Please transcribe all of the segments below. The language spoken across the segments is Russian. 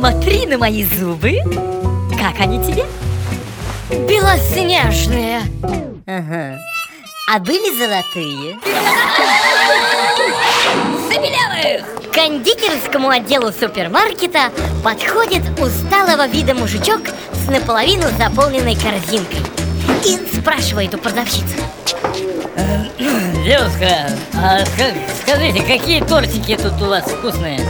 на мои зубы? Как они тебе? Белоснежные Ага. А были золотые? Забелявых! К кондитерскому отделу супермаркета подходит усталого вида мужичок с наполовину заполненной корзинкой И спрашивает у продавщицы Девушка, а ска- скажите, какие тортики тут у вас вкусные?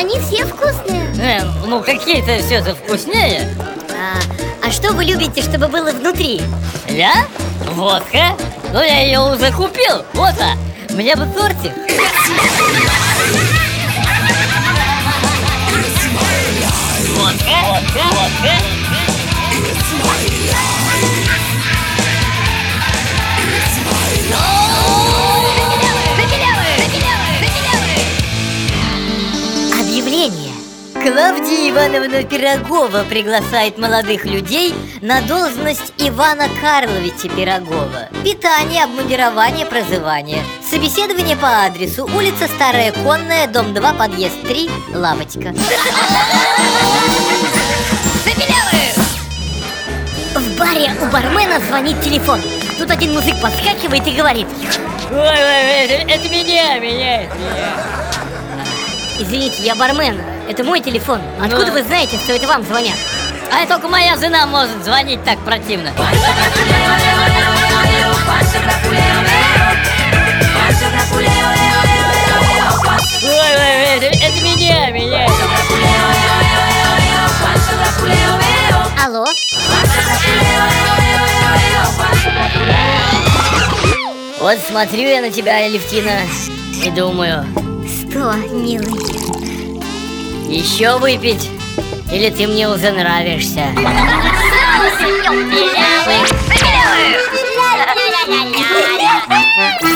«А, Они все вкусные Э, ну какие-то все же вкуснее а, а что вы любите, чтобы было внутри? Я? Водка? Ну я ее уже купил, вот а Мне бы тортик Водка? Водка? Водка? Клавдия Ивановна Пирогова приглашает молодых людей на должность Ивана Карловича Пирогова. Питание, обмундирование, прозывание. Собеседование по адресу улица Старая Конная, дом 2, подъезд 3, лавочка. В баре у бармена звонит телефон. Тут один музык подскакивает и говорит. Ой, ой, ой, это, это меня, меня, это меня. Извините, я бармен, это мой телефон Откуда Ну. вы знаете, что это вам звонят? А только моя жена может звонить так противно Ой, это, это меня, меня Алло? Вот смотрю я на тебя, Алевтина, и думаю, Что, милый? Еще выпить? Или ты мне уже нравишься? Белявых! Белявых!